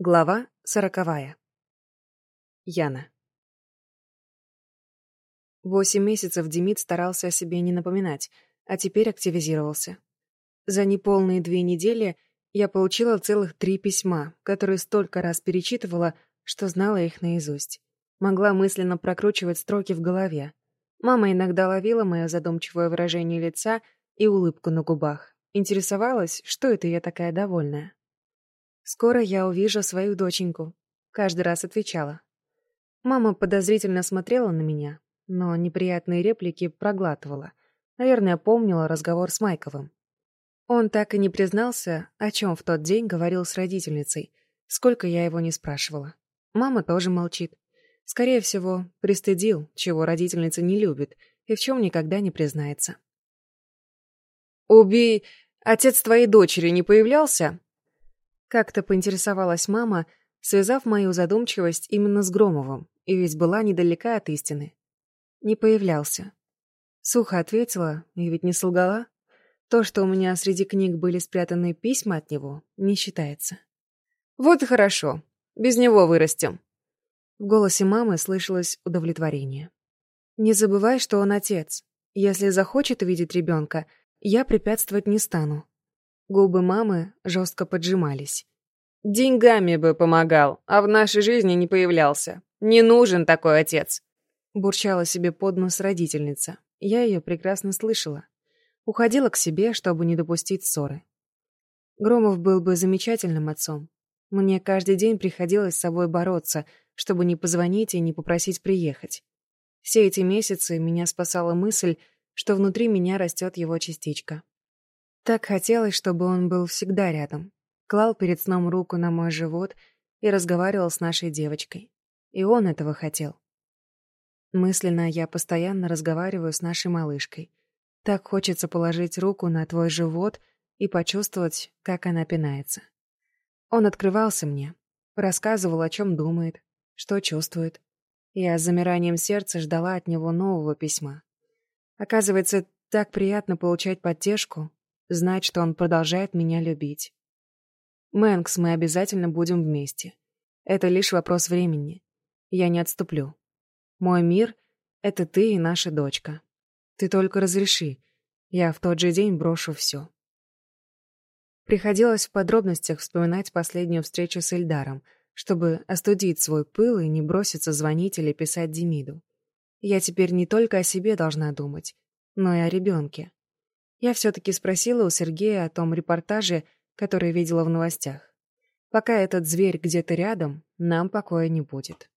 Глава сороковая. Яна. Восемь месяцев Демид старался о себе не напоминать, а теперь активизировался. За неполные две недели я получила целых три письма, которые столько раз перечитывала, что знала их наизусть. Могла мысленно прокручивать строки в голове. Мама иногда ловила мое задумчивое выражение лица и улыбку на губах. Интересовалась, что это я такая довольная. «Скоро я увижу свою доченьку», — каждый раз отвечала. Мама подозрительно смотрела на меня, но неприятные реплики проглатывала. Наверное, помнила разговор с Майковым. Он так и не признался, о чем в тот день говорил с родительницей, сколько я его не спрашивала. Мама тоже молчит. Скорее всего, пристыдил, чего родительница не любит и в чем никогда не признается. «Убей! Отец твоей дочери не появлялся?» Как-то поинтересовалась мама, связав мою задумчивость именно с Громовым, и ведь была недалека от истины. Не появлялся. Сухо ответила, и ведь не солгала. То, что у меня среди книг были спрятаны письма от него, не считается. «Вот и хорошо. Без него вырастем». В голосе мамы слышалось удовлетворение. «Не забывай, что он отец. Если захочет увидеть ребенка, я препятствовать не стану. Губы мамы жестко поджимались. «Деньгами бы помогал, а в нашей жизни не появлялся. Не нужен такой отец!» Бурчала себе под нос родительница. Я ее прекрасно слышала. Уходила к себе, чтобы не допустить ссоры. Громов был бы замечательным отцом. Мне каждый день приходилось с собой бороться, чтобы не позвонить и не попросить приехать. Все эти месяцы меня спасала мысль, что внутри меня растет его частичка. Так хотелось, чтобы он был всегда рядом. Клал перед сном руку на мой живот и разговаривал с нашей девочкой. И он этого хотел. Мысленно я постоянно разговариваю с нашей малышкой. Так хочется положить руку на твой живот и почувствовать, как она пинается. Он открывался мне, рассказывал, о чем думает, что чувствует. Я с замиранием сердца ждала от него нового письма. Оказывается, так приятно получать поддержку, знать, что он продолжает меня любить. Мэнкс, мы обязательно будем вместе. Это лишь вопрос времени. Я не отступлю. Мой мир — это ты и наша дочка. Ты только разреши. Я в тот же день брошу все. Приходилось в подробностях вспоминать последнюю встречу с Эльдаром, чтобы остудить свой пыл и не броситься звонить или писать Демиду. Я теперь не только о себе должна думать, но и о ребенке. Я все-таки спросила у Сергея о том репортаже, который видела в новостях. Пока этот зверь где-то рядом, нам покоя не будет.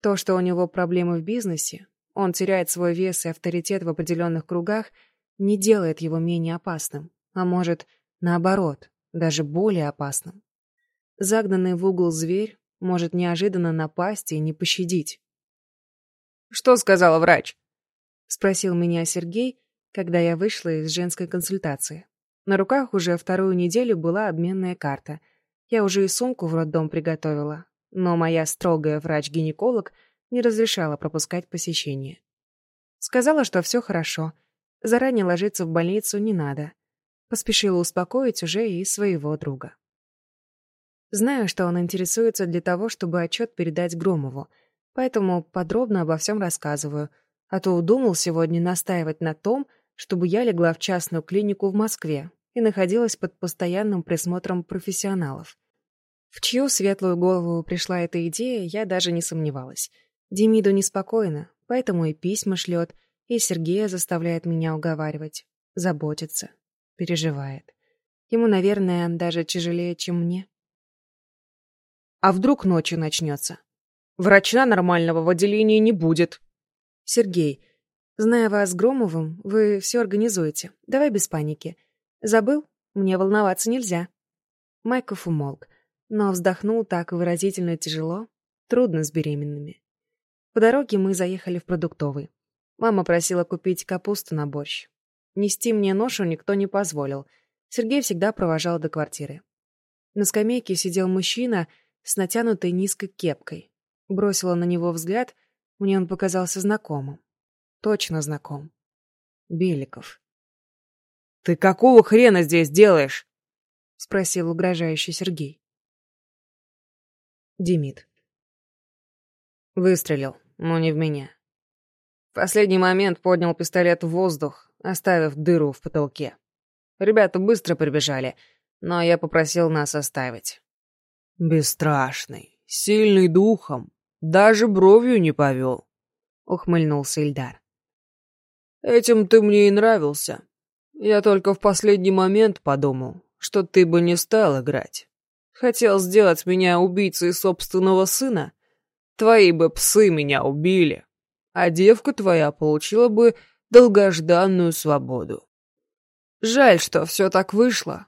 То, что у него проблемы в бизнесе, он теряет свой вес и авторитет в определенных кругах, не делает его менее опасным, а может, наоборот, даже более опасным. Загнанный в угол зверь может неожиданно напасть и не пощадить. «Что сказала врач?» — спросил меня Сергей, когда я вышла из женской консультации. На руках уже вторую неделю была обменная карта. Я уже и сумку в роддом приготовила, но моя строгая врач-гинеколог не разрешала пропускать посещение. Сказала, что все хорошо, заранее ложиться в больницу не надо. Поспешила успокоить уже и своего друга. Знаю, что он интересуется для того, чтобы отчет передать Громову, поэтому подробно обо всем рассказываю, а то удумал сегодня настаивать на том, чтобы я легла в частную клинику в Москве и находилась под постоянным присмотром профессионалов. В чью светлую голову пришла эта идея, я даже не сомневалась. Демиду неспокойно, поэтому и письма шлет, и Сергея заставляет меня уговаривать, заботиться, переживает. Ему, наверное, даже тяжелее, чем мне. А вдруг ночью начнется? Врача нормального в отделении не будет. Сергей, Зная вас Громовым, вы все организуете. Давай без паники. Забыл? Мне волноваться нельзя. Майков умолк, но вздохнул так выразительно тяжело. Трудно с беременными. По дороге мы заехали в продуктовый. Мама просила купить капусту на борщ. Нести мне ношу никто не позволил. Сергей всегда провожал до квартиры. На скамейке сидел мужчина с натянутой низкой кепкой. Бросила на него взгляд, мне он показался знакомым. Точно знаком. Беликов. «Ты какого хрена здесь делаешь?» — спросил угрожающий Сергей. Демид. Выстрелил, но не в меня. В последний момент поднял пистолет в воздух, оставив дыру в потолке. Ребята быстро прибежали, но я попросил нас оставить. «Бесстрашный, сильный духом, даже бровью не повел», — ухмыльнулся Ильдар. «Этим ты мне и нравился. Я только в последний момент подумал, что ты бы не стал играть. Хотел сделать меня убийцей собственного сына. Твои бы псы меня убили, а девка твоя получила бы долгожданную свободу. Жаль, что все так вышло.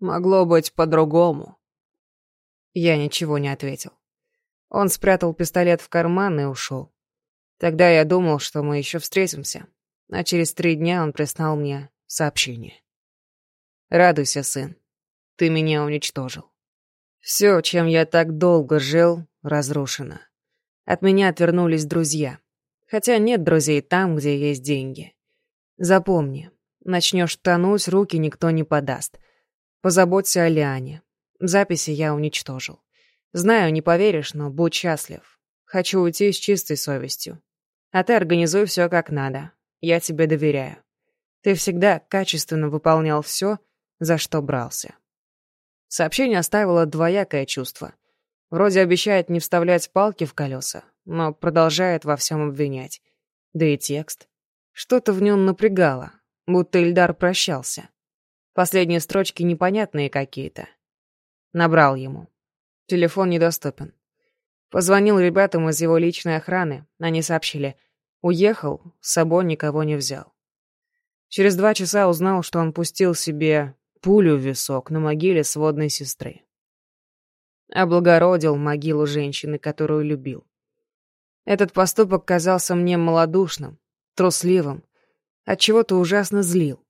Могло быть по-другому. Я ничего не ответил. Он спрятал пистолет в карман и ушел. Тогда я думал, что мы еще встретимся. А через три дня он прислал мне сообщение. «Радуйся, сын. Ты меня уничтожил. Все, чем я так долго жил, разрушено. От меня отвернулись друзья. Хотя нет друзей там, где есть деньги. Запомни, начнешь тонуть, руки никто не подаст. Позаботься о Лиане. Записи я уничтожил. Знаю, не поверишь, но будь счастлив. Хочу уйти с чистой совестью. А ты организуй все как надо. Я тебе доверяю. Ты всегда качественно выполнял все, за что брался. Сообщение оставило двоякое чувство. Вроде обещает не вставлять палки в колеса, но продолжает во всем обвинять. Да и текст. Что-то в нем напрягало, будто Ильдар прощался. Последние строчки непонятные какие-то. Набрал ему. Телефон недоступен. Позвонил ребятам из его личной охраны. Они сообщили. Уехал, с собой никого не взял. Через два часа узнал, что он пустил себе пулю в висок на могиле сводной сестры. Облагородил могилу женщины, которую любил. Этот поступок казался мне малодушным, трусливым, отчего-то ужасно злил.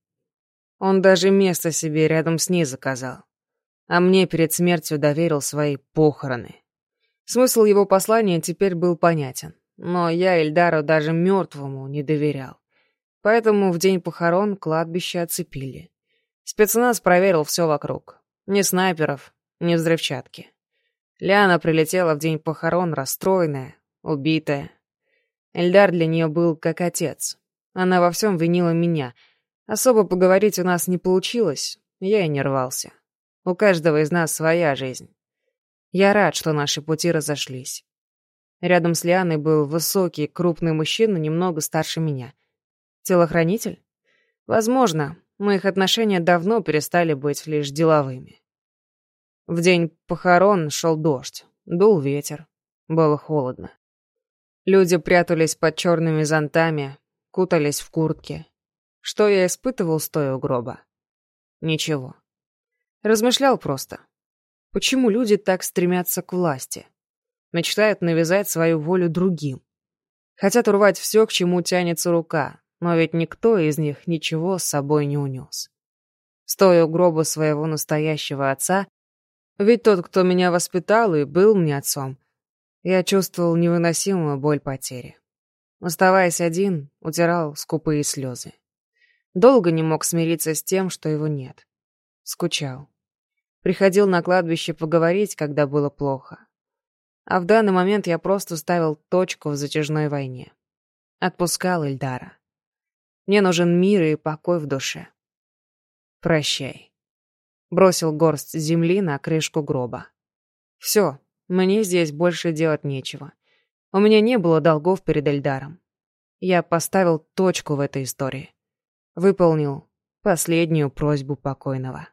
Он даже место себе рядом с ней заказал, а мне перед смертью доверил свои похороны. Смысл его послания теперь был понятен, но я Эльдару даже мертвому не доверял. Поэтому в день похорон кладбище оцепили. Спецназ проверил все вокруг. Ни снайперов, ни взрывчатки. Ляна прилетела в день похорон расстроенная, убитая. Эльдар для нее был как отец. Она во всем винила меня. Особо поговорить у нас не получилось, я и не рвался. У каждого из нас своя жизнь. Я рад, что наши пути разошлись. Рядом с Лианой был высокий, крупный мужчина, немного старше меня — Телохранитель? Возможно, мы их отношения давно перестали быть лишь деловыми. В день похорон шел дождь, дул ветер, было холодно. Люди прятались под черными зонтами, кутались в куртки. Что я испытывал, стоя у гроба? Ничего. Размышлял просто. Почему люди так стремятся к власти? Мечтают навязать свою волю другим. Хотят урвать все, к чему тянется рука, но ведь никто из них ничего с собой не унес. Стоя у гроба своего настоящего отца, ведь тот, кто меня воспитал и был мне отцом, я чувствовал невыносимую боль потери. Оставаясь один, утирал скупые слезы. Долго не мог смириться с тем, что его нет. Скучал. Приходил на кладбище поговорить, когда было плохо. А в данный момент я просто ставил точку в затяжной войне. Отпускал Эльдара. Мне нужен мир и покой в душе. Прощай. Бросил горсть земли на крышку гроба. Все, мне здесь больше делать нечего. У меня не было долгов перед Эльдаром. Я поставил точку в этой истории. Выполнил последнюю просьбу покойного.